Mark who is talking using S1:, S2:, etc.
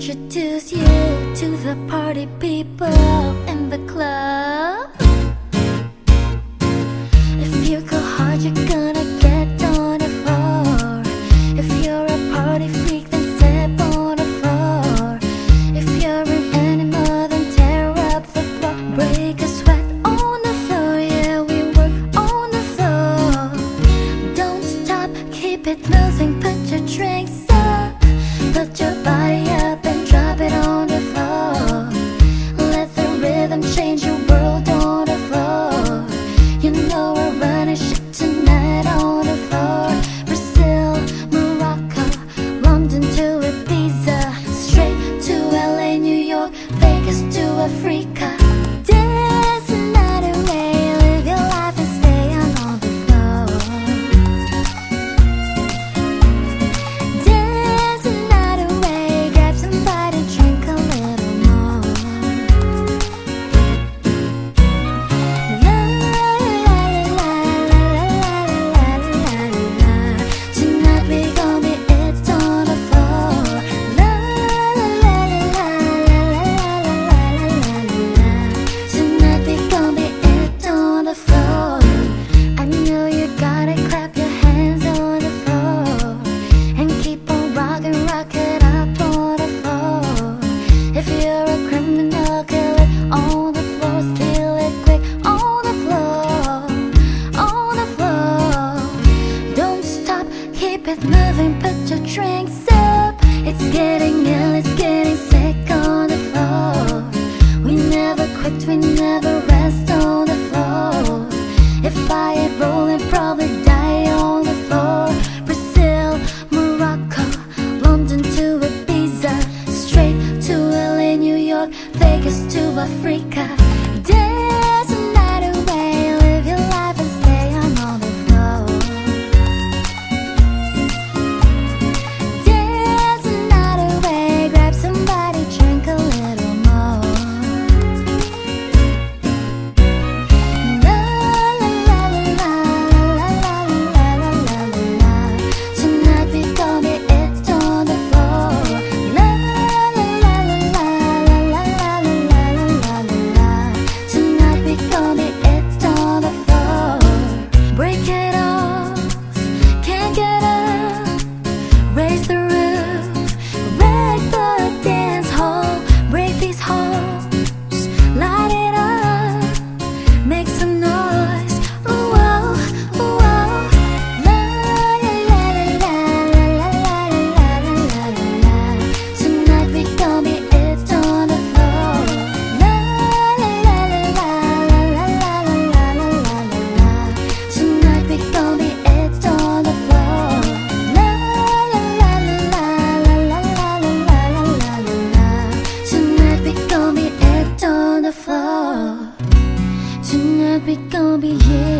S1: introduce you to the party people in the club. Vegas to Africa. a freak We gonna be here.